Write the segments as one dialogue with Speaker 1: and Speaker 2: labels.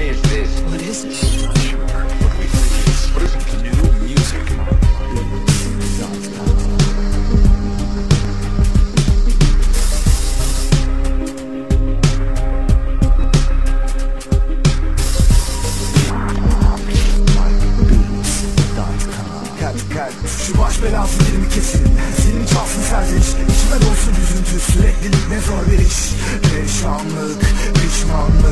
Speaker 1: What is this?
Speaker 2: What is it? Not sure. What do we think it is? What is it? New music.
Speaker 3: Kat kat Şu baş belası dilimi kesin Zilin çalsın serzenç İçime dolsun üzüntü Süreklilik ne zor bir iş Perişanlık Pişmanlık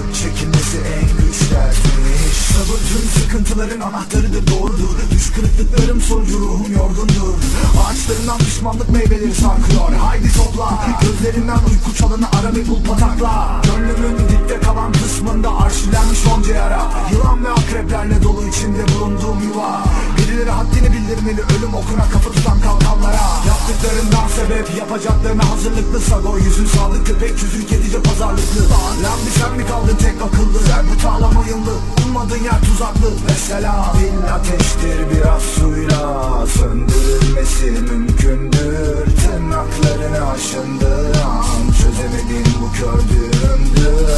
Speaker 3: sıkıntıların anahtarıdır doğrudur. Düş kırıklıklarım sonucu ruhum yorgundur. Ağaçlarından pişmanlık meyveleri sarkıyor. Haydi topla. Gözlerinden uyku çalını ara ve bul patakla. Gönlümün dipte kalan kısmında arşivlenmiş onca yara Yılan ve akreplerle dolu içinde bulunduğum yuva. Birileri haddini bildirmeli ölüm okuna kapı tutan kalkanlara. Yaptıklarından sebep yapacaklarına hazırlıklı. Sago yüzün sağlıklı pek yüzün kedice pazarlıklı. Lan bir sen mi kaldın tek akıllı? Sen bu tağlam oyunlu Ummadığın yer tuzaklı. Mesela Dil ateştir biraz suyla Söndürülmesi mümkündür. Tırnaklarını aşındıran Çözemediğin bu kördüğümdür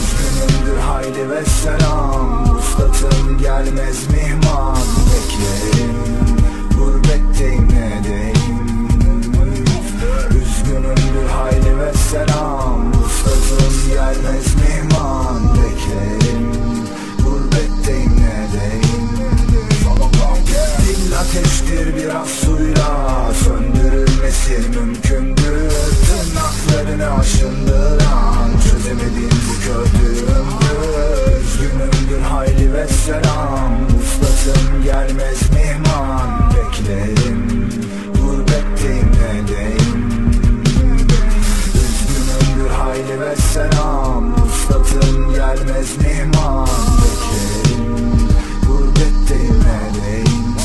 Speaker 3: Üzgünümdür haydi ve selam. Vuslatım gelmez mihman. Beklerim Hayli ve selam. Uslatım gelmez mihman Beklerim Gurbetteyim ne deyim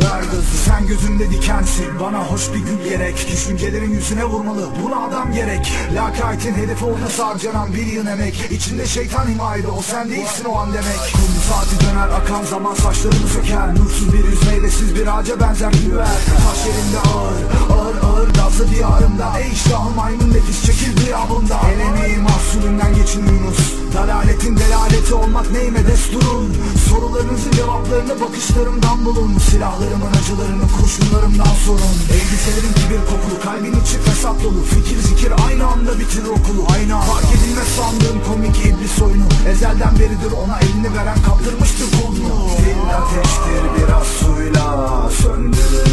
Speaker 3: Ver sen gözümde dikensin. Bana hoş bir gül gerek. Düşüncelerin yüzüne vurmalı buna adam gerek. Lakaytin hedefi olması harcanan bir yıl emek. İçinde şeytan himayede o sen değilsin o an demek. Kum saati döner akan zaman saçlarını söker. Nursuz bir yüz meylesiz bir ağaca benzer gülüver Taş yerinde ağır ağır ağır gazlı diyarımda. Ey iştahım maymun nefis çekil gıyabımda El emeği mahsulünden geçin Yunus. Dalaletin delaleti olmak neyime desturun? Sorularınızın cevaplarını bakışlarımdan bulun. Silahlarımın acılarını kurşunlarımdan sorun. Elbiselerin kibir kokulu kalbin içi fesat dolu. Fikir zikir aynı anda bitirir okulu. Aynı anda. Fark edilmez sandığım komik iblis oyunu. Ezelden beridir ona elini veren kaptırmıştır ateştir biraz suyla Söndürülmesi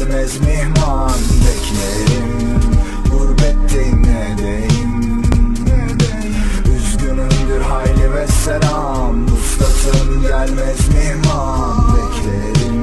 Speaker 3: gelmez mihman Beklerim. Gurbetteyim ne deyim Üzgünümdür hayli ve selam. Vuslatım gelmez mihman Beklerim.